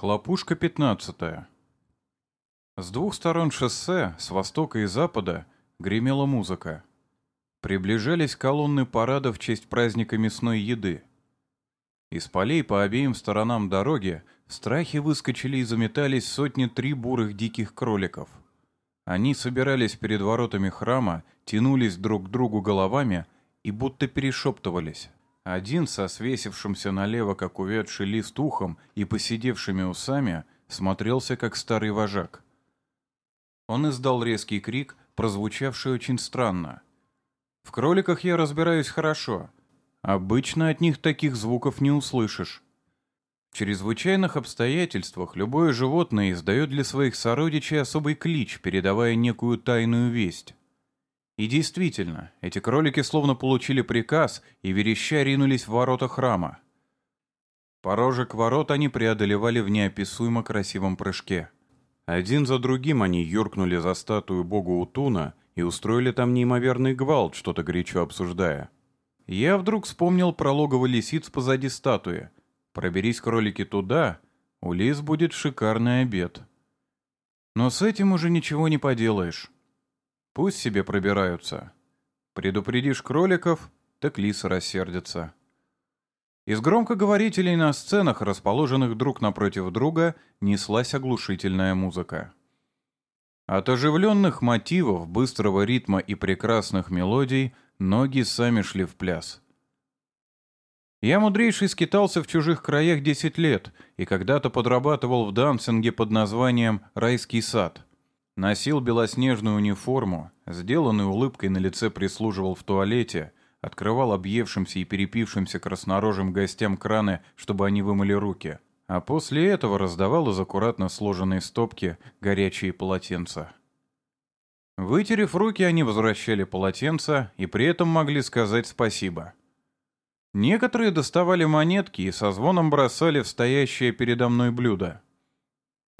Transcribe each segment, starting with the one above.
Хлопушка 15. С двух сторон шоссе, с востока и запада, гремела музыка. Приближались колонны парада в честь праздника мясной еды. Из полей по обеим сторонам дороги в страхе выскочили и заметались сотни три бурых диких кроликов. Они собирались перед воротами храма, тянулись друг к другу головами и будто перешептывались. Один со свесившимся налево, как увядший лист ухом и посидевшими усами, смотрелся, как старый вожак. Он издал резкий крик, прозвучавший очень странно. В кроликах я разбираюсь хорошо. Обычно от них таких звуков не услышишь. В чрезвычайных обстоятельствах любое животное издает для своих сородичей особый клич, передавая некую тайную весть. И действительно, эти кролики словно получили приказ и вереща ринулись в ворота храма. Порожек ворот они преодолевали в неописуемо красивом прыжке. Один за другим они юркнули за статую бога Утуна и устроили там неимоверный гвалт, что-то горячо обсуждая. Я вдруг вспомнил про логово лисиц позади статуи. Проберись кролики туда, у лис будет шикарный обед. Но с этим уже ничего не поделаешь. Пусть себе пробираются. Предупредишь кроликов, так лисы рассердятся. Из громкоговорителей на сценах, расположенных друг напротив друга, неслась оглушительная музыка. От оживленных мотивов, быстрого ритма и прекрасных мелодий ноги сами шли в пляс. Я мудрейший скитался в чужих краях 10 лет и когда-то подрабатывал в дансинге под названием «Райский сад». Носил белоснежную униформу, сделанной улыбкой на лице прислуживал в туалете, открывал объевшимся и перепившимся краснорожим гостям краны, чтобы они вымыли руки, а после этого раздавал из аккуратно сложенной стопки горячие полотенца. Вытерев руки, они возвращали полотенца и при этом могли сказать спасибо. Некоторые доставали монетки и со звоном бросали в стоящее передо мной блюдо.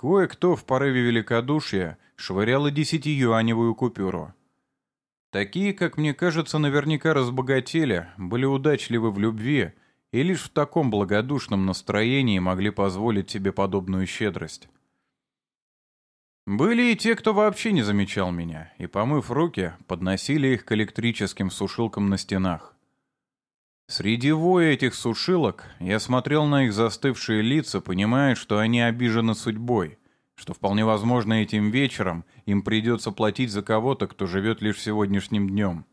Кое-кто в порыве великодушия швырял и десятиюаневую купюру. Такие, как мне кажется, наверняка разбогатели, были удачливы в любви и лишь в таком благодушном настроении могли позволить себе подобную щедрость. Были и те, кто вообще не замечал меня, и, помыв руки, подносили их к электрическим сушилкам на стенах. Среди воя этих сушилок я смотрел на их застывшие лица, понимая, что они обижены судьбой, что вполне возможно этим вечером им придется платить за кого-то, кто живет лишь сегодняшним днем.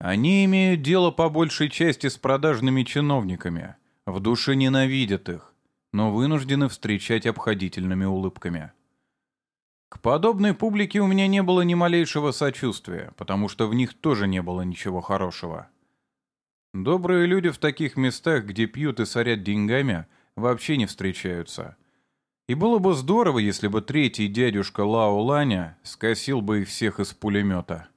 Они имеют дело по большей части с продажными чиновниками, в душе ненавидят их, но вынуждены встречать обходительными улыбками. К подобной публике у меня не было ни малейшего сочувствия, потому что в них тоже не было ничего хорошего. Добрые люди в таких местах, где пьют и сорят деньгами, вообще не встречаются. И было бы здорово, если бы третий дядюшка Лао Ланя скосил бы их всех из пулемета.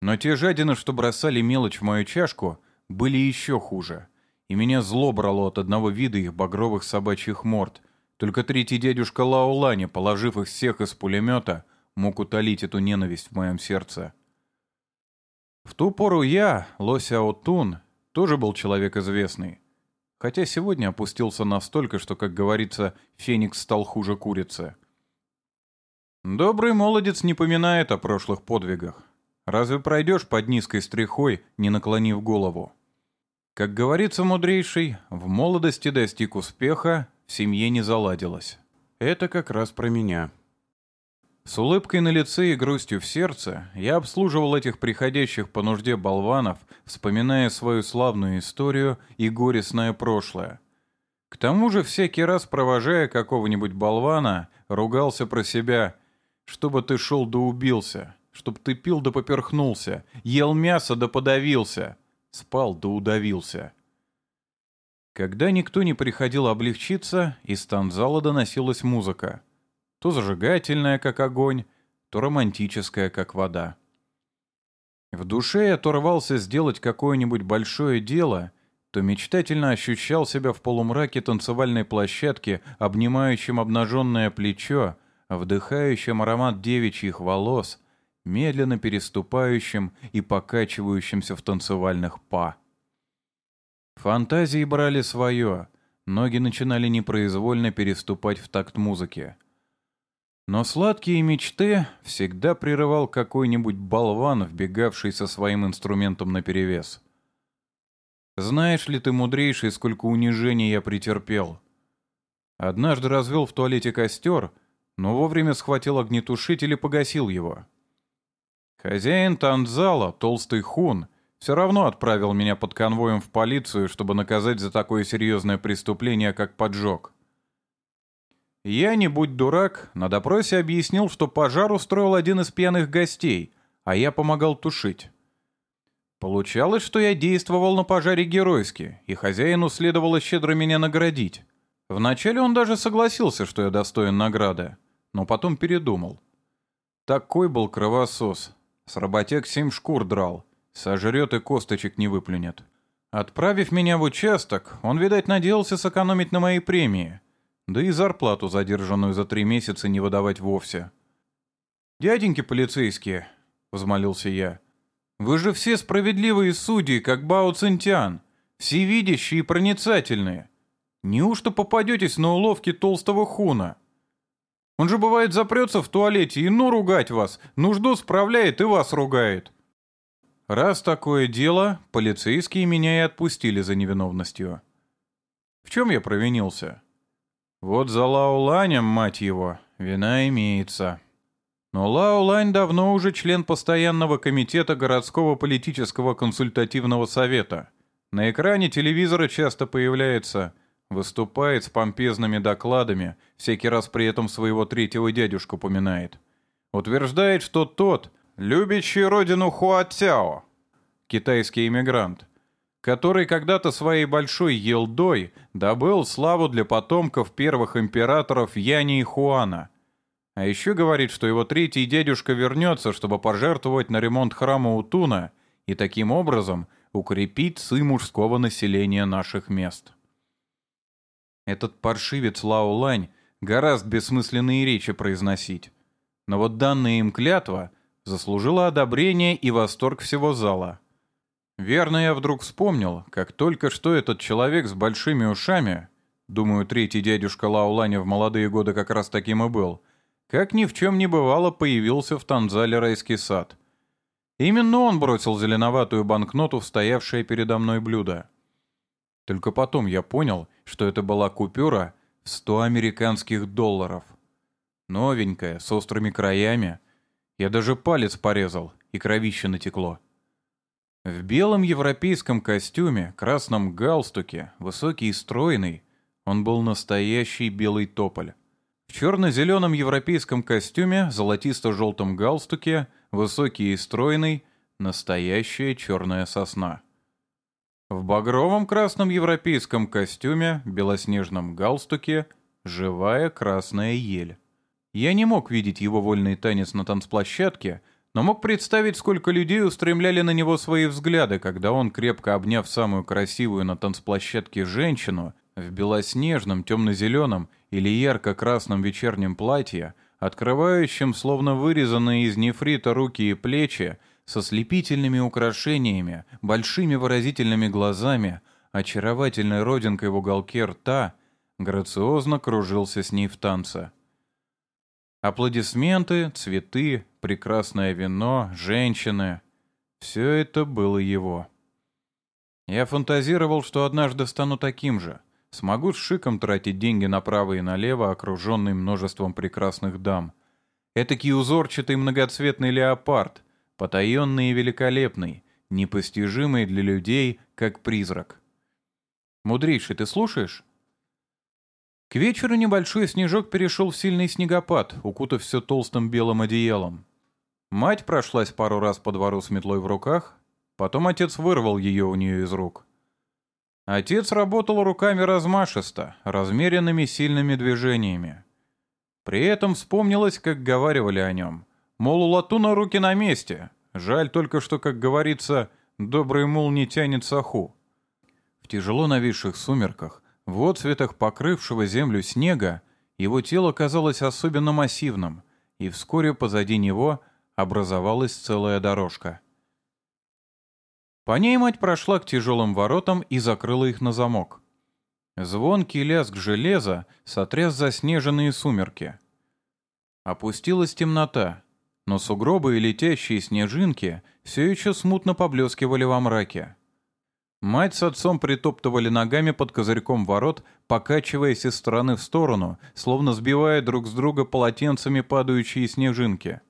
Но те жадины, что бросали мелочь в мою чашку, были еще хуже. И меня зло брало от одного вида их багровых собачьих морд. Только третий дядюшка Лао Ланя, положив их всех из пулемета, мог утолить эту ненависть в моем сердце. В ту пору я, Лосяо Тун, тоже был человек известный. Хотя сегодня опустился настолько, что, как говорится, феникс стал хуже курицы. Добрый молодец не поминает о прошлых подвигах. Разве пройдешь под низкой стрихой, не наклонив голову? Как говорится мудрейший, в молодости достиг успеха, в семье не заладилось. Это как раз про меня. С улыбкой на лице и грустью в сердце я обслуживал этих приходящих по нужде болванов, вспоминая свою славную историю и горестное прошлое. К тому же всякий раз, провожая какого-нибудь болвана, ругался про себя, чтобы ты шел да убился, чтоб ты пил да поперхнулся, ел мясо да подавился, спал да удавился. Когда никто не приходил облегчиться, из танзала доносилась музыка — то зажигательная, как огонь, то романтическая, как вода. В душе я то рвался сделать какое-нибудь большое дело, то мечтательно ощущал себя в полумраке танцевальной площадки, обнимающем обнаженное плечо, вдыхающем аромат девичьих волос, медленно переступающим и покачивающимся в танцевальных па. Фантазии брали свое, Ноги начинали непроизвольно переступать в такт музыки. Но сладкие мечты всегда прерывал какой-нибудь болван, вбегавший со своим инструментом наперевес. Знаешь ли ты, мудрейший, сколько унижений я претерпел? Однажды развел в туалете костер, но вовремя схватил огнетушитель и погасил его. Хозяин танзала, толстый хун, все равно отправил меня под конвоем в полицию, чтобы наказать за такое серьезное преступление, как поджог. Я, не будь дурак, на допросе объяснил, что пожар устроил один из пьяных гостей, а я помогал тушить. Получалось, что я действовал на пожаре геройски, и хозяину следовало щедро меня наградить. Вначале он даже согласился, что я достоин награды, но потом передумал. Такой был кровосос. С работяг семь шкур драл. Сожрет и косточек не выплюнет. Отправив меня в участок, он, видать, надеялся сэкономить на моей премии. Да и зарплату, задержанную за три месяца, не выдавать вовсе. «Дяденьки полицейские», — взмолился я, — «вы же все справедливые судьи, как Бао Цинтян, всевидящие и проницательные. Неужто попадетесь на уловки толстого хуна? Он же бывает запрется в туалете и ну ругать вас, нужду справляет и вас ругает. Раз такое дело, полицейские меня и отпустили за невиновностью. В чем я провинился? Вот за Лауланем, мать его, вина имеется. Но Лаулань давно уже член постоянного комитета городского политического консультативного совета. На экране телевизора часто появляется Выступает с помпезными докладами, всякий раз при этом своего третьего дядюшку поминает. Утверждает, что тот, любящий родину Хуатяо, китайский иммигрант, который когда-то своей большой елдой добыл славу для потомков первых императоров Яни и Хуана. А еще говорит, что его третий дядюшка вернется, чтобы пожертвовать на ремонт храма Утуна и таким образом укрепить цы мужского населения наших мест. Этот паршивец Лао Лань гораздо бессмысленные речи произносить. Но вот данная им клятва заслужила одобрение и восторг всего зала. Верно я вдруг вспомнил, как только что этот человек с большими ушами, думаю, третий дядюшка Лао Ланя в молодые годы как раз таким и был, как ни в чем не бывало появился в Танзале райский сад. Именно он бросил зеленоватую банкноту в стоявшее передо мной блюдо. Только потом я понял, что это была купюра в 100 американских долларов. Новенькая, с острыми краями. Я даже палец порезал, и кровище натекло. В белом европейском костюме, красном галстуке, высокий и стройный, он был настоящий белый тополь. В черно-зеленом европейском костюме, золотисто-желтом галстуке, высокий и стройный, настоящая черная сосна. В багровом красном европейском костюме, белоснежном галстуке, живая красная ель. Я не мог видеть его вольный танец на танцплощадке, но мог представить, сколько людей устремляли на него свои взгляды, когда он, крепко обняв самую красивую на танцплощадке женщину, в белоснежном, темно-зеленом или ярко-красном вечернем платье, открывающем, словно вырезанные из нефрита руки и плечи, со слепительными украшениями, большими выразительными глазами, очаровательной родинкой в уголке рта, грациозно кружился с ней в танце. Аплодисменты, цветы, прекрасное вино, женщины — все это было его. Я фантазировал, что однажды стану таким же. Смогу с шиком тратить деньги направо и налево, окруженный множеством прекрасных дам. Этакий узорчатый многоцветный леопард, потаенный и великолепный, непостижимый для людей, как призрак. «Мудрейший, ты слушаешь?» К вечеру небольшой снежок перешел в сильный снегопад, укутав все толстым белым одеялом. Мать прошлась пару раз по двору с метлой в руках, потом отец вырвал ее у нее из рук. Отец работал руками размашисто, размеренными сильными движениями. При этом вспомнилось, как говаривали о нем — Мол, у Латуна руки на месте. Жаль только, что, как говорится, добрый мул не тянет саху. В тяжело нависших сумерках, в отцветах покрывшего землю снега, его тело казалось особенно массивным, и вскоре позади него образовалась целая дорожка. По ней мать прошла к тяжелым воротам и закрыла их на замок. Звонкий лязг железа сотряс заснеженные сумерки. Опустилась темнота, но сугробы и летящие снежинки все еще смутно поблескивали во мраке. Мать с отцом притоптывали ногами под козырьком ворот, покачиваясь из стороны в сторону, словно сбивая друг с друга полотенцами падающие снежинки.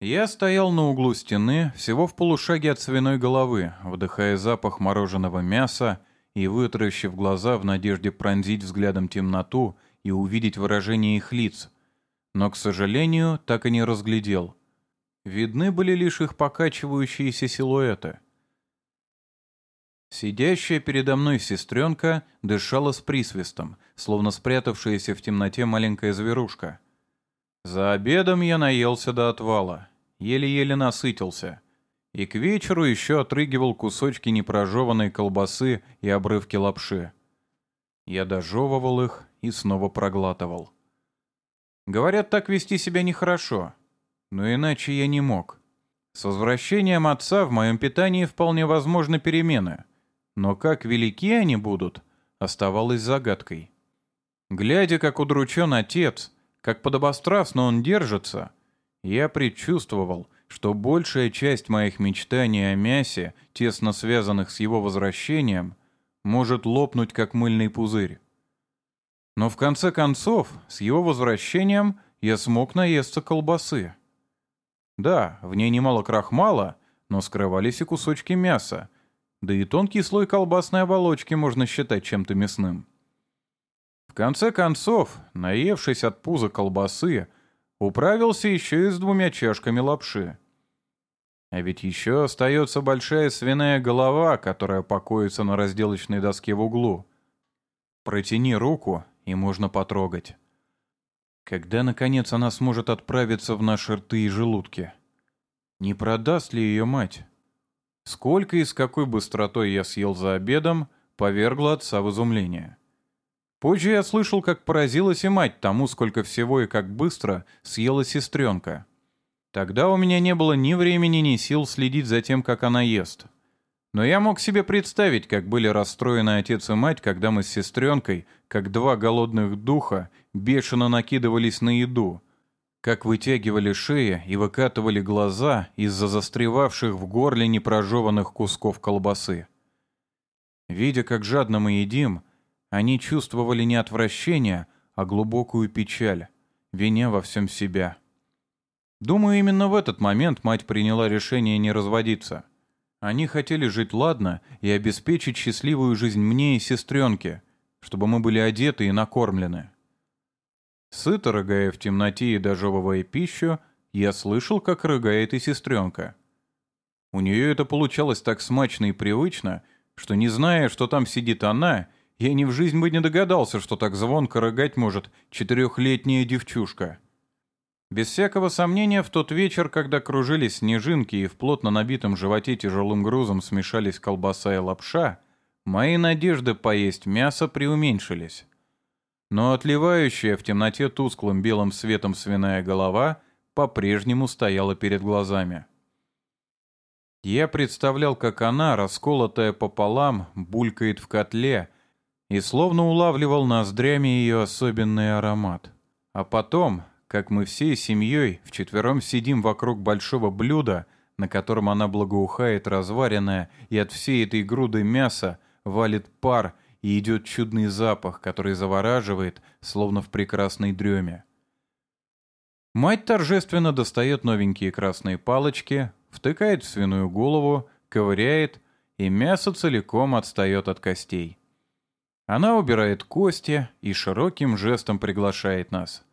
Я стоял на углу стены, всего в полушаге от свиной головы, вдыхая запах мороженого мяса и вытаращив глаза в надежде пронзить взглядом темноту и увидеть выражение их лиц. Но, к сожалению, так и не разглядел. Видны были лишь их покачивающиеся силуэты. Сидящая передо мной сестренка дышала с присвистом, словно спрятавшаяся в темноте маленькая зверушка. За обедом я наелся до отвала, еле-еле насытился. И к вечеру еще отрыгивал кусочки непрожеванной колбасы и обрывки лапши. Я дожевывал их и снова проглатывал. Говорят, так вести себя нехорошо. Но иначе я не мог. С возвращением отца в моем питании вполне возможны перемены — но как велики они будут, оставалось загадкой. Глядя, как удручен отец, как подобострастно он держится, я предчувствовал, что большая часть моих мечтаний о мясе, тесно связанных с его возвращением, может лопнуть, как мыльный пузырь. Но в конце концов, с его возвращением я смог наесться колбасы. Да, в ней немало крахмала, но скрывались и кусочки мяса, да и тонкий слой колбасной оболочки можно считать чем-то мясным. В конце концов, наевшись от пуза колбасы, управился еще и с двумя чашками лапши. А ведь еще остается большая свиная голова, которая покоится на разделочной доске в углу. Протяни руку, и можно потрогать. Когда, наконец, она сможет отправиться в наши рты и желудки? Не продаст ли ее мать? Сколько и с какой быстротой я съел за обедом, повергло отца в изумление. Позже я слышал, как поразилась и мать тому, сколько всего и как быстро съела сестренка. Тогда у меня не было ни времени, ни сил следить за тем, как она ест. Но я мог себе представить, как были расстроены отец и мать, когда мы с сестренкой, как два голодных духа, бешено накидывались на еду, как вытягивали шеи и выкатывали глаза из-за застревавших в горле непрожеванных кусков колбасы. Видя, как жадно мы едим, они чувствовали не отвращение, а глубокую печаль, виня во всем себя. Думаю, именно в этот момент мать приняла решение не разводиться. Они хотели жить ладно и обеспечить счастливую жизнь мне и сестренке, чтобы мы были одеты и накормлены. Сыто рыгая в темноте и дожевывая пищу, я слышал, как рыгает и сестренка. У нее это получалось так смачно и привычно, что, не зная, что там сидит она, я ни в жизнь бы не догадался, что так звонко рыгать может четырехлетняя девчушка. Без всякого сомнения, в тот вечер, когда кружились снежинки и в плотно набитом животе тяжелым грузом смешались колбаса и лапша, мои надежды поесть мясо преуменьшились но отливающая в темноте тусклым белым светом свиная голова по-прежнему стояла перед глазами. Я представлял, как она, расколотая пополам, булькает в котле, и словно улавливал ноздрями ее особенный аромат. А потом, как мы всей семьей вчетвером сидим вокруг большого блюда, на котором она благоухает разваренная, и от всей этой груды мяса валит пар и идет чудный запах, который завораживает, словно в прекрасной дреме. Мать торжественно достает новенькие красные палочки, втыкает в свиную голову, ковыряет, и мясо целиком отстает от костей. Она убирает кости и широким жестом приглашает нас.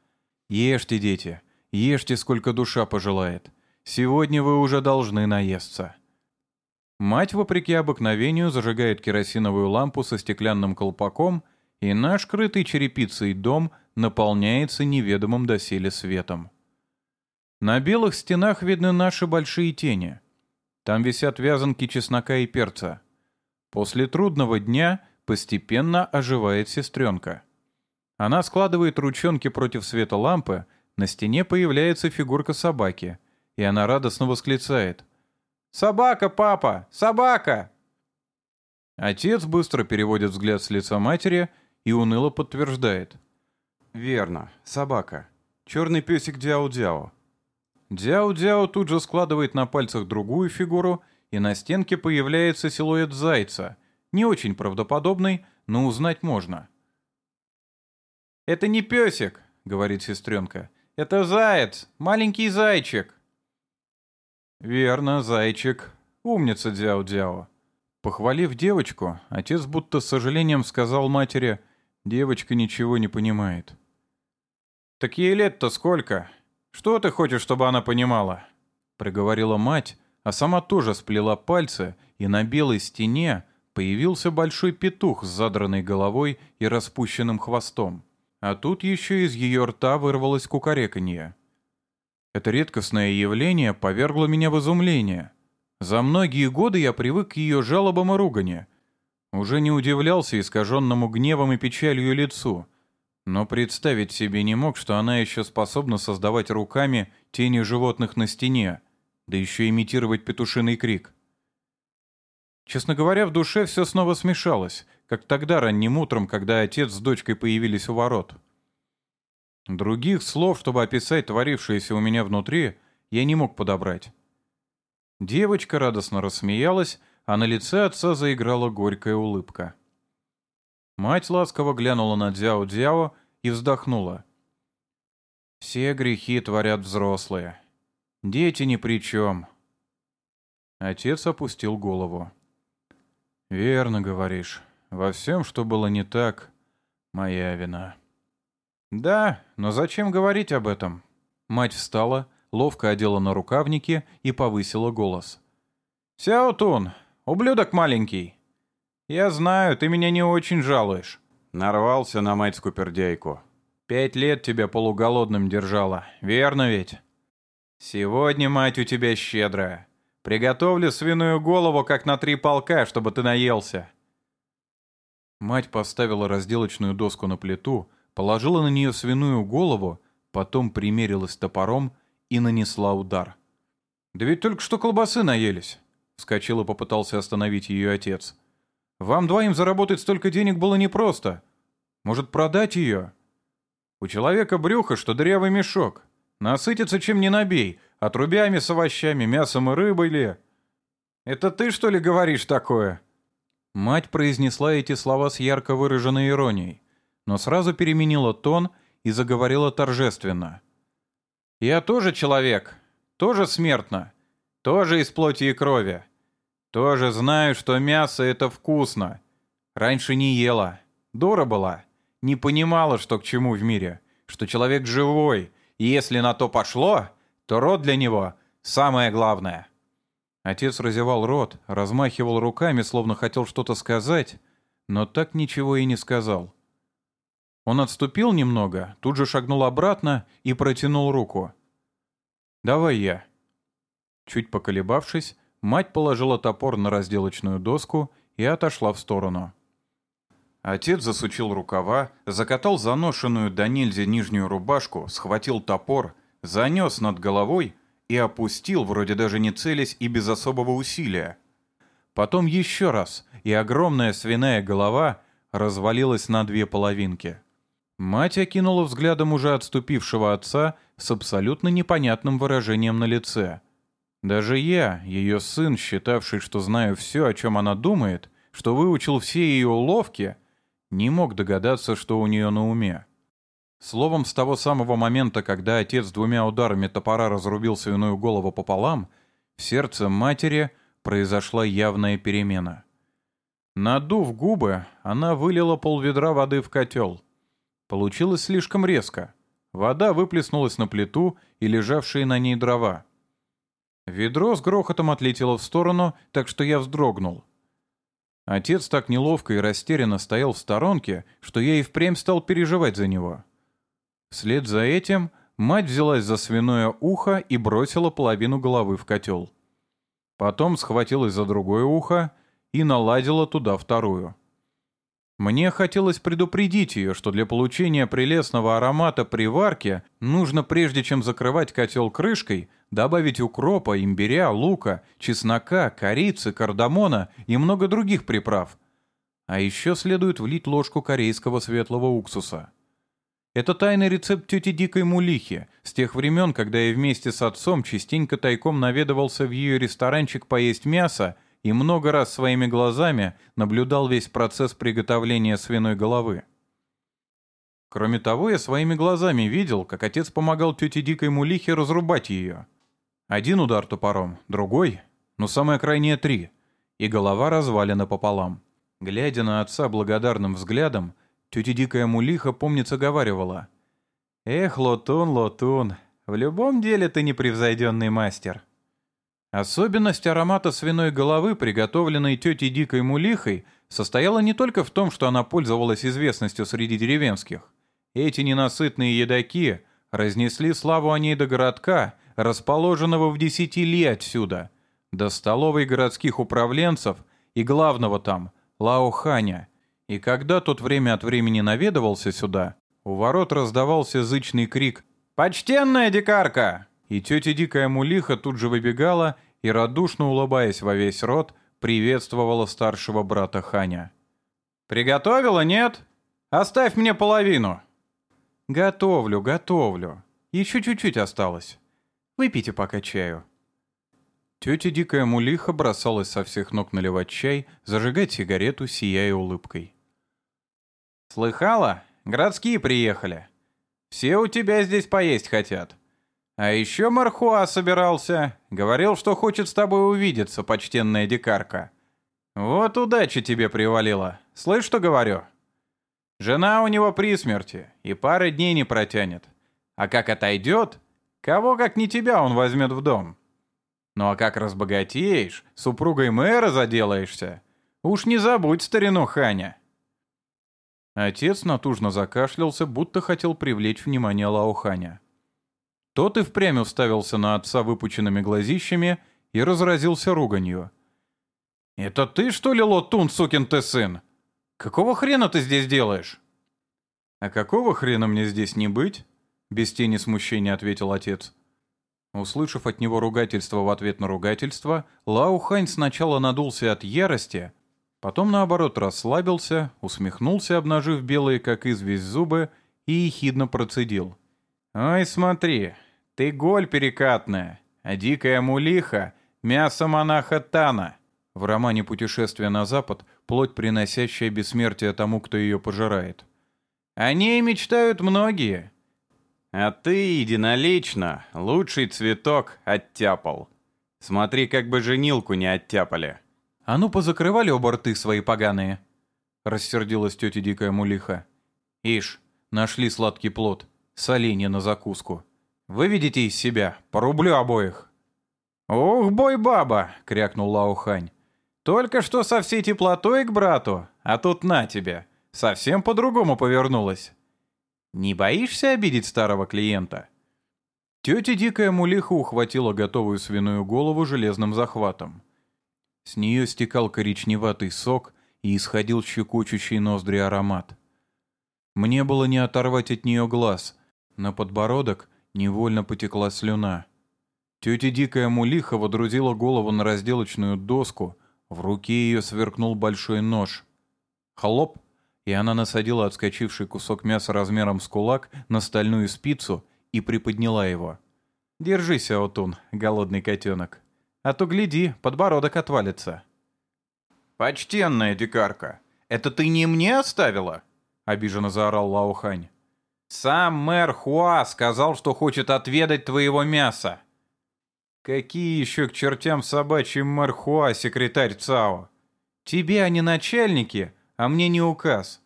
«Ешьте, дети, ешьте, сколько душа пожелает. Сегодня вы уже должны наесться». Мать, вопреки обыкновению, зажигает керосиновую лампу со стеклянным колпаком, и наш крытый черепицей дом наполняется неведомым доселе светом. На белых стенах видны наши большие тени. Там висят вязанки чеснока и перца. После трудного дня постепенно оживает сестренка. Она складывает ручонки против света лампы, на стене появляется фигурка собаки, и она радостно восклицает — «Собака, папа! Собака!» Отец быстро переводит взгляд с лица матери и уныло подтверждает. «Верно, собака. Черный песик Дяо-Дяо». Дяо-Дяо тут же складывает на пальцах другую фигуру, и на стенке появляется силуэт зайца. Не очень правдоподобный, но узнать можно. «Это не песик», — говорит сестренка. «Это заяц, маленький зайчик». «Верно, зайчик. Умница, Дяо-Дяо». Похвалив девочку, отец будто с сожалением сказал матери, «Девочка ничего не понимает». «Так ей лет-то сколько? Что ты хочешь, чтобы она понимала?» Проговорила мать, а сама тоже сплела пальцы, и на белой стене появился большой петух с задранной головой и распущенным хвостом. А тут еще из ее рта вырвалось кукареканье. Это редкостное явление повергло меня в изумление. За многие годы я привык к ее жалобам и ругани. Уже не удивлялся искаженному гневом и печалью лицу, но представить себе не мог, что она еще способна создавать руками тени животных на стене, да еще имитировать петушиный крик. Честно говоря, в душе все снова смешалось, как тогда ранним утром, когда отец с дочкой появились у ворот. Других слов, чтобы описать творившееся у меня внутри, я не мог подобрать. Девочка радостно рассмеялась, а на лице отца заиграла горькая улыбка. Мать ласково глянула на Дзяо-Дзяо и вздохнула. «Все грехи творят взрослые. Дети ни при чем». Отец опустил голову. «Верно говоришь. Во всем, что было не так, моя вина». «Да, но зачем говорить об этом?» Мать встала, ловко одела на рукавники и повысила голос. «Сяотун, ублюдок маленький. Я знаю, ты меня не очень жалуешь». Нарвался на мать-скупердяйку. Пять лет тебя полуголодным держала, верно ведь? Сегодня мать у тебя щедрая. Приготовлю свиную голову, как на три полка, чтобы ты наелся». Мать поставила разделочную доску на плиту, положила на нее свиную голову, потом примерилась топором и нанесла удар. «Да ведь только что колбасы наелись!» — вскочил и попытался остановить ее отец. «Вам двоим заработать столько денег было непросто. Может, продать ее?» «У человека брюхо, что дырявый мешок. Насытиться чем не набей, отрубями с овощами, мясом и рыбой ли. Это ты, что ли, говоришь такое?» Мать произнесла эти слова с ярко выраженной иронией, но сразу переменила тон и заговорила торжественно. «Я тоже человек, тоже смертно, тоже из плоти и крови. Тоже знаю, что мясо — это вкусно. Раньше не ела, дура была, не понимала, что к чему в мире, что человек живой, и если на то пошло, то род для него — самое главное. Отец разевал рот, размахивал руками, словно хотел что-то сказать, но так ничего и не сказал. Он отступил немного, тут же шагнул обратно и протянул руку. «Давай я». Чуть поколебавшись, мать положила топор на разделочную доску и отошла в сторону. Отец засучил рукава, закатал заношенную до нельзя нижнюю рубашку, схватил топор, занес над головой и опустил, вроде даже не целясь и без особого усилия. Потом еще раз, и огромная свиная голова развалилась на две половинки. Мать окинула взглядом уже отступившего отца с абсолютно непонятным выражением на лице. Даже я, ее сын, считавший, что знаю все, о чем она думает, что выучил все ее уловки, не мог догадаться, что у нее на уме. Словом, с того самого момента, когда отец двумя ударами топора разрубил свиную голову пополам, в сердце матери произошла явная перемена. Надув губы, она вылила полведра воды в котел. Получилось слишком резко. Вода выплеснулась на плиту и лежавшие на ней дрова. Ведро с грохотом отлетело в сторону, так что я вздрогнул. Отец так неловко и растерянно стоял в сторонке, что я и впрямь стал переживать за него. Вслед за этим мать взялась за свиное ухо и бросила половину головы в котел. Потом схватилась за другое ухо и наладила туда вторую. Мне хотелось предупредить ее, что для получения прелестного аромата при варке нужно, прежде чем закрывать котел крышкой, добавить укропа, имбиря, лука, чеснока, корицы, кардамона и много других приправ, А еще следует влить ложку корейского светлого уксуса. Это тайный рецепт тети Дикой Мулихи, с тех времен, когда я вместе с отцом частенько тайком наведывался в ее ресторанчик поесть мясо и много раз своими глазами наблюдал весь процесс приготовления свиной головы. Кроме того, я своими глазами видел, как отец помогал тете Дикой Мулихе разрубать ее. Один удар топором, другой, но самое крайнее три, и голова развалена пополам. Глядя на отца благодарным взглядом, тетя Дикая Мулиха, помнится, говаривала. «Эх, Лотун, Лотун, в любом деле ты непревзойденный мастер». Особенность аромата свиной головы, приготовленной тетей Дикой Мулихой, состояла не только в том, что она пользовалась известностью среди деревенских. Эти ненасытные едоки разнесли славу о ней до городка, расположенного в десяти ли отсюда, до столовой городских управленцев и главного там, Лаоханя. И когда тот время от времени наведывался сюда, у ворот раздавался зычный крик «Почтенная дикарка!» И тетя Дикая Мулиха тут же выбегала и, радушно улыбаясь во весь рот, приветствовала старшего брата Ханя. «Приготовила, нет? Оставь мне половину!» «Готовлю, готовлю. Еще чуть-чуть осталось. Выпейте пока чаю». Тетя Дикая Мулиха бросалась со всех ног наливать чай, зажигать сигарету, сияя улыбкой. «Слыхала? Городские приехали. Все у тебя здесь поесть хотят. А еще Мархуа собирался. Говорил, что хочет с тобой увидеться, почтенная дикарка. Вот удача тебе привалила. Слышь, что говорю?» Жена у него при смерти и пары дней не протянет. А как отойдет, кого как не тебя он возьмет в дом. Ну а как разбогатеешь, супругой мэра заделаешься, уж не забудь старину Ханя. Отец натужно закашлялся, будто хотел привлечь внимание Лауханя. Тот и впрямь уставился на отца выпученными глазищами и разразился руганью. «Это ты, что ли, Лотун, сукин ты сын? «Какого хрена ты здесь делаешь?» «А какого хрена мне здесь не быть?» Без тени смущения ответил отец. Услышав от него ругательство в ответ на ругательство, Лао Хань сначала надулся от ярости, потом, наоборот, расслабился, усмехнулся, обнажив белые, как известь, зубы, и ехидно процедил. «Ой, смотри, ты голь перекатная, а дикая мулиха — мясо монаха Тана». В романе «Путешествие на запад» плоть, приносящая бессмертие тому, кто ее пожирает. О ней мечтают многие. А ты единолично лучший цветок оттяпал. Смотри, как бы женилку не оттяпали. А ну, позакрывали оба рты свои поганые. Рассердилась тетя Дикая Мулиха. Ишь, нашли сладкий плод. Соленье на закуску. Выведите из себя, порублю обоих. «Ух, бой баба!» — крякнул Лаухань. Только что со всей теплотой к брату, а тут на тебе. Совсем по-другому повернулась. Не боишься обидеть старого клиента?» Тетя Дикая Мулиха ухватила готовую свиную голову железным захватом. С нее стекал коричневатый сок и исходил щекочущий ноздри аромат. Мне было не оторвать от нее глаз. На подбородок невольно потекла слюна. Тетя Дикая Мулиха водрузила голову на разделочную доску в руке ее сверкнул большой нож. Хлоп! И она насадила отскочивший кусок мяса размером с кулак на стальную спицу и приподняла его. «Держись, Аутун, голодный котенок. А то, гляди, подбородок отвалится». «Почтенная дикарка, это ты не мне оставила?» — обиженно заорал Лаухань. «Сам мэр Хуа сказал, что хочет отведать твоего мяса. Какие еще к чертям собачьим Мархуа, секретарь ЦАО? Тебе они начальники, а мне не указ.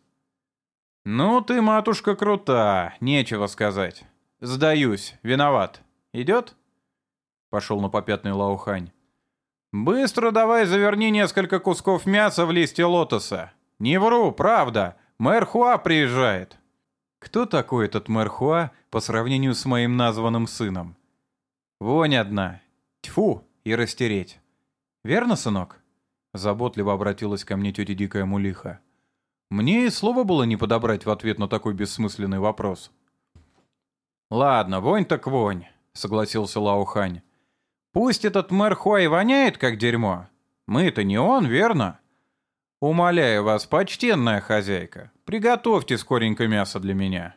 Ну ты, матушка, крута, нечего сказать. Сдаюсь, виноват. Идет? Пошел на попятный Лаухань. Быстро давай заверни несколько кусков мяса в листья лотоса. Не вру, правда, мэр Хуа приезжает. Кто такой этот мэр Хуа по сравнению с моим названным сыном? Вонь одна, Тьфу, и растереть. Верно, сынок? Заботливо обратилась ко мне тетя Дикая Мулиха. Мне и слова было не подобрать в ответ на такой бессмысленный вопрос. «Ладно, вонь так вонь», — согласился Лаухань. «Пусть этот мэр Хуай воняет, как дерьмо. Мы-то не он, верно? «Умоляю вас, почтенная хозяйка, приготовьте скоренько мясо для меня».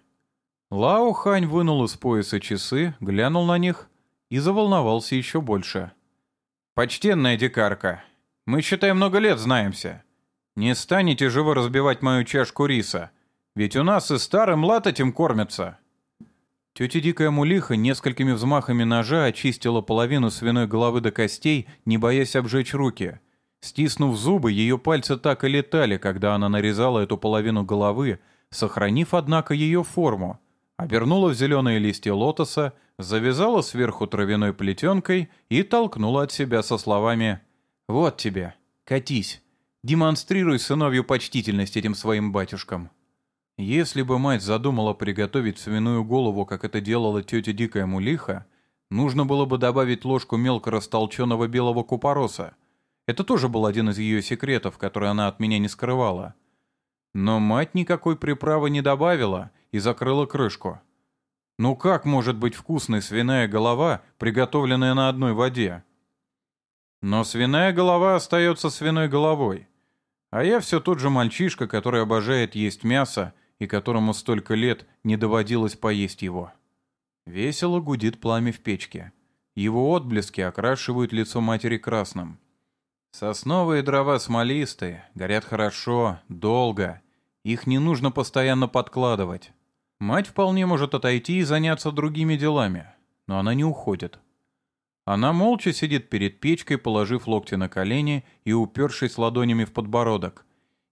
Лао Хань вынул из пояса часы, глянул на них и заволновался еще больше. «Почтенная дикарка, мы, считай, много лет знаемся. Не станете же вы разбивать мою чашку риса, ведь у нас и старым лад этим кормятся». Тетя Дикая Мулиха несколькими взмахами ножа очистила половину свиной головы до костей, не боясь обжечь руки. Стиснув зубы, ее пальцы так и летали, когда она нарезала эту половину головы, сохранив, однако, ее форму. Обернула в зеленые листья лотоса, завязала сверху травяной плетенкой и толкнула от себя со словами «Вот тебе, катись, демонстрируй сыновью почтительность этим своим батюшкам». Если бы мать задумала приготовить свиную голову, как это делала тетя Дикая Мулиха, нужно было бы добавить ложку мелко растолченного белого купороса. Это тоже был один из ее секретов, который она от меня не скрывала. Но мать никакой приправы не добавила и закрыла крышку. Ну как может быть вкусной свиная голова, приготовленная на одной воде? Но свиная голова остается свиной головой. А я все тот же мальчишка, который обожает есть мясо и которому столько лет не доводилось поесть его. Весело гудит пламя в печке. Его отблески окрашивают лицо матери красным. Сосновые дрова смолистые, горят хорошо, долго. Их не нужно постоянно подкладывать. Мать вполне может отойти и заняться другими делами, но она не уходит. Она молча сидит перед печкой, положив локти на колени и упершись ладонями в подбородок,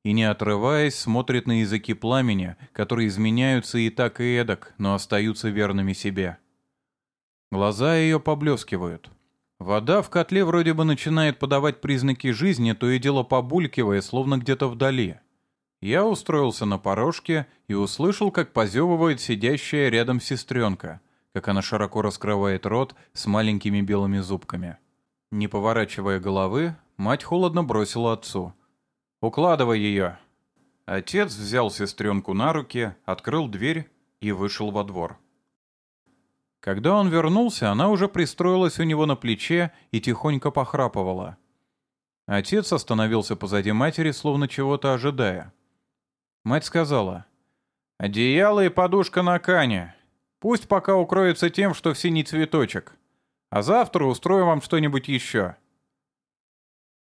и, не отрываясь, смотрит на языки пламени, которые изменяются и так и эдак, но остаются верными себе. Глаза ее поблескивают. Вода в котле вроде бы начинает подавать признаки жизни, то и дело побулькивая, словно где-то вдали. Я устроился на порожке и услышал, как позевывает сидящая рядом сестренка, как она широко раскрывает рот с маленькими белыми зубками. Не поворачивая головы, мать холодно бросила отцу. «Укладывай ее». Отец взял сестренку на руки, открыл дверь и вышел во двор. Когда он вернулся, она уже пристроилась у него на плече и тихонько похрапывала. Отец остановился позади матери, словно чего-то ожидая. Мать сказала, «Одеяло и подушка на кане. Пусть пока укроется тем, что в синий цветочек. А завтра устрою вам что-нибудь еще».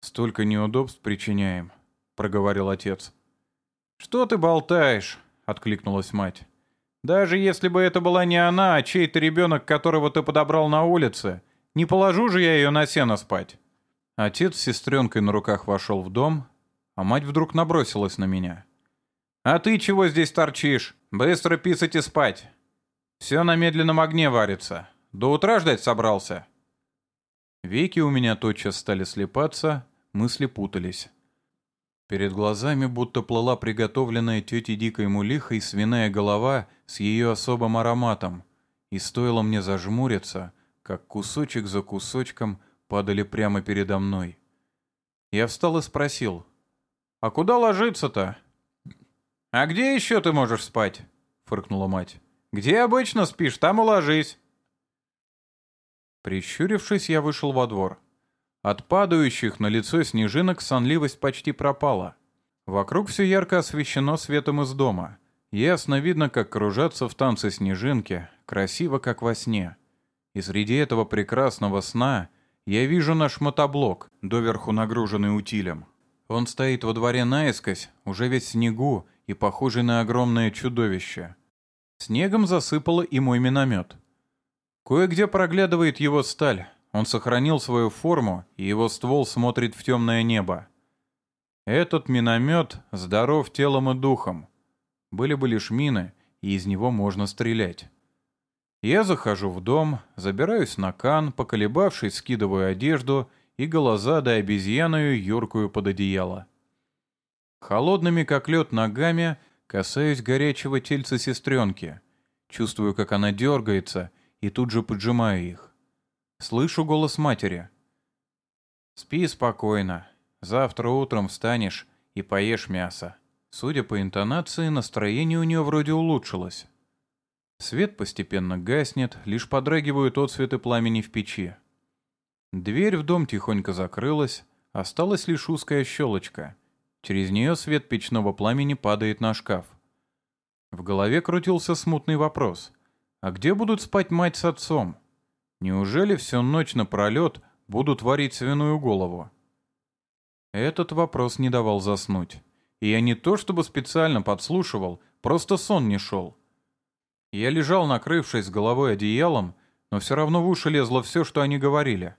«Столько неудобств причиняем», — проговорил отец. «Что ты болтаешь?» — откликнулась мать. «Даже если бы это была не она, а чей-то ребенок, которого ты подобрал на улице, не положу же я ее на сено спать». Отец с сестренкой на руках вошел в дом, а мать вдруг набросилась на меня. «А ты чего здесь торчишь? Быстро писать и спать. Все на медленном огне варится. До утра ждать собрался». Веки у меня тотчас стали слепаться, мысли путались. Перед глазами будто плыла приготовленная тетей Дикой Мулихой свиная голова с ее особым ароматом, и стоило мне зажмуриться, как кусочек за кусочком падали прямо передо мной. Я встал и спросил, «А куда ложиться-то?» «А где еще ты можешь спать?» — фыркнула мать. «Где обычно спишь, там и ложись». Прищурившись, я вышел во двор. От падающих на лицо снежинок сонливость почти пропала. Вокруг все ярко освещено светом из дома. Ясно видно, как кружатся в танце снежинки, красиво, как во сне. И среди этого прекрасного сна я вижу наш мотоблок, доверху нагруженный утилем. Он стоит во дворе наискось, уже весь снегу и похожий на огромное чудовище. Снегом засыпало и мой миномет. Кое-где проглядывает его сталь, он сохранил свою форму, и его ствол смотрит в темное небо. Этот миномет здоров телом и духом. Были бы лишь мины, и из него можно стрелять. Я захожу в дом, забираюсь на кан, поколебавшись, скидываю одежду и глаза обезьяною юркую под одеяло. Холодными, как лед, ногами касаюсь горячего тельца сестренки. Чувствую, как она дергается, и тут же поджимаю их. Слышу голос матери. «Спи спокойно. Завтра утром встанешь и поешь мясо». Судя по интонации, настроение у нее вроде улучшилось. Свет постепенно гаснет, лишь подрагивают отсветы пламени в печи. Дверь в дом тихонько закрылась, осталась лишь узкая щелочка. Через нее свет печного пламени падает на шкаф. В голове крутился смутный вопрос. А где будут спать мать с отцом? Неужели всю ночь напролет будут варить свиную голову? Этот вопрос не давал заснуть. И я не то чтобы специально подслушивал, просто сон не шел. Я лежал, накрывшись головой одеялом, но все равно в уши лезло все, что они говорили.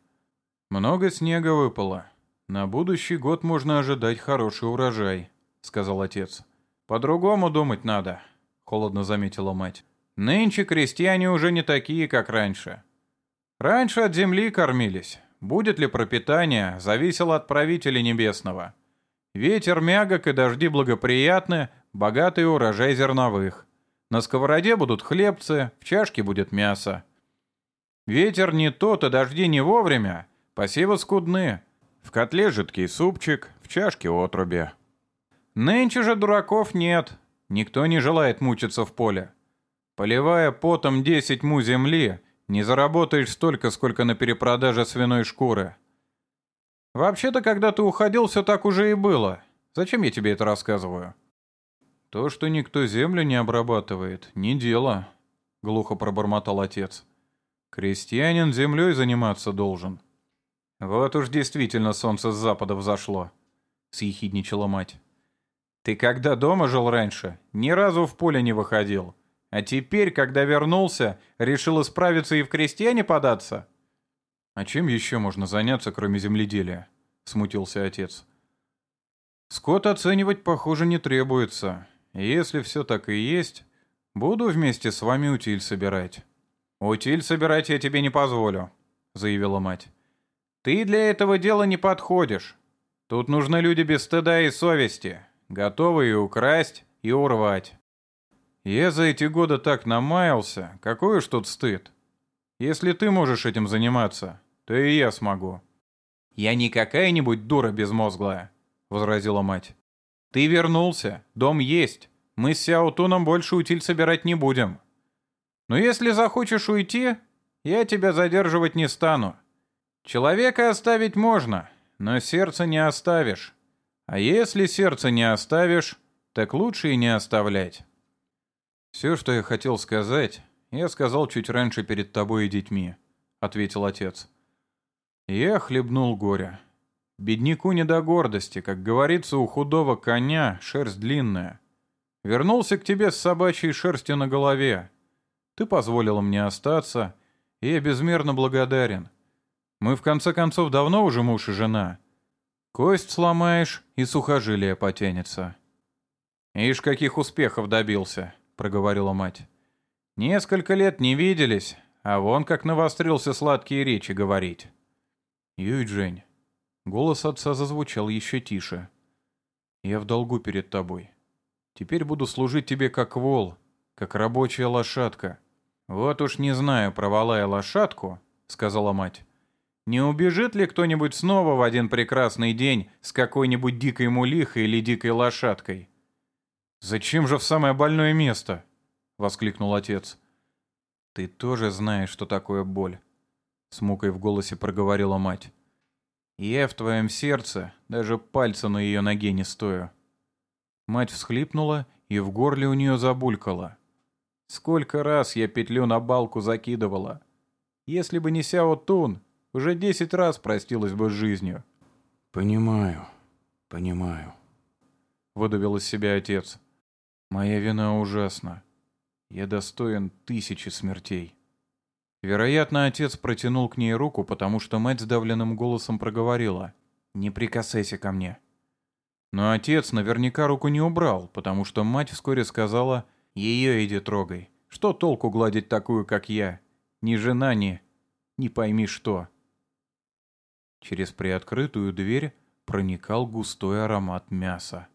Много снега выпало. На будущий год можно ожидать хороший урожай, сказал отец. По-другому думать надо, холодно заметила мать. Нынче крестьяне уже не такие, как раньше. Раньше от земли кормились. Будет ли пропитание, зависело от правителя небесного. Ветер мягок и дожди благоприятны, богатый урожай зерновых. На сковороде будут хлебцы, в чашке будет мясо. Ветер не тот, а дожди не вовремя, посевы скудны. В котле жидкий супчик, в чашке отруби. Нынче же дураков нет, никто не желает мучиться в поле. Поливая потом 10 му земли, не заработаешь столько, сколько на перепродаже свиной шкуры. Вообще-то, когда ты уходил, все так уже и было. Зачем я тебе это рассказываю? То, что никто землю не обрабатывает, не дело, глухо пробормотал отец. Крестьянин землей заниматься должен. Вот уж действительно солнце с запада взошло, съехидничала мать. Ты когда дома жил раньше, ни разу в поле не выходил. А теперь, когда вернулся, решил исправиться и в крестьяне податься? «А чем еще можно заняться, кроме земледелия?» — смутился отец. «Скот оценивать, похоже, не требуется. Если все так и есть, буду вместе с вами утиль собирать». «Утиль собирать я тебе не позволю», — заявила мать. «Ты для этого дела не подходишь. Тут нужны люди без стыда и совести, готовые украсть и урвать». «Я за эти годы так намаялся, какой уж тут стыд. Если ты можешь этим заниматься, то и я смогу». «Я не какая-нибудь дура безмозглая», — возразила мать. «Ты вернулся, дом есть. Мы с Сяутуном больше утиль собирать не будем. Но если захочешь уйти, я тебя задерживать не стану. Человека оставить можно, но сердце не оставишь. А если сердце не оставишь, так лучше и не оставлять». «Все, что я хотел сказать, я сказал чуть раньше перед тобой и детьми», — ответил отец. Я хлебнул горя. Бедняку не до гордости, как говорится, у худого коня шерсть длинная. Вернулся к тебе с собачьей шерстью на голове. Ты позволила мне остаться, и я безмерно благодарен. Мы, в конце концов, давно уже муж и жена. Кость сломаешь, и сухожилие потянется. «Ишь, каких успехов добился», — проговорила мать. Несколько лет не виделись, а вон как навострился сладкие речи говорить. Юй-Джень. Голос отца зазвучал еще тише. Я в долгу перед тобой. Теперь буду служить тебе как вол, как рабочая лошадка. Вот уж не знаю про вола и лошадку, сказала мать. Не убежит ли кто-нибудь снова в один прекрасный день с какой-нибудь дикой мулихой или дикой лошадкой? Зачем же в самое больное место? — воскликнул отец. «Ты тоже знаешь, что такое боль», — с мукой в голосе проговорила мать. «Я в твоем сердце даже пальца на ее ноге не стою». Мать всхлипнула, и в горле у нее забулькало. «Сколько раз я петлю на балку закидывала. Если бы не Сяо Тун, уже десять раз простилась бы с жизнью». «Понимаю, понимаю», — выдавил из себя отец. «Моя вина ужасна. Я достоин тысячи смертей. Вероятно, отец протянул к ней руку, потому что мать сдавленным голосом проговорила «Не прикасайся ко мне». Но отец наверняка руку не убрал, потому что мать вскоре сказала «Ее иди трогай. Что толку гладить такую, как я? Ни жена, ни... не пойми что». Через приоткрытую дверь проникал густой аромат мяса.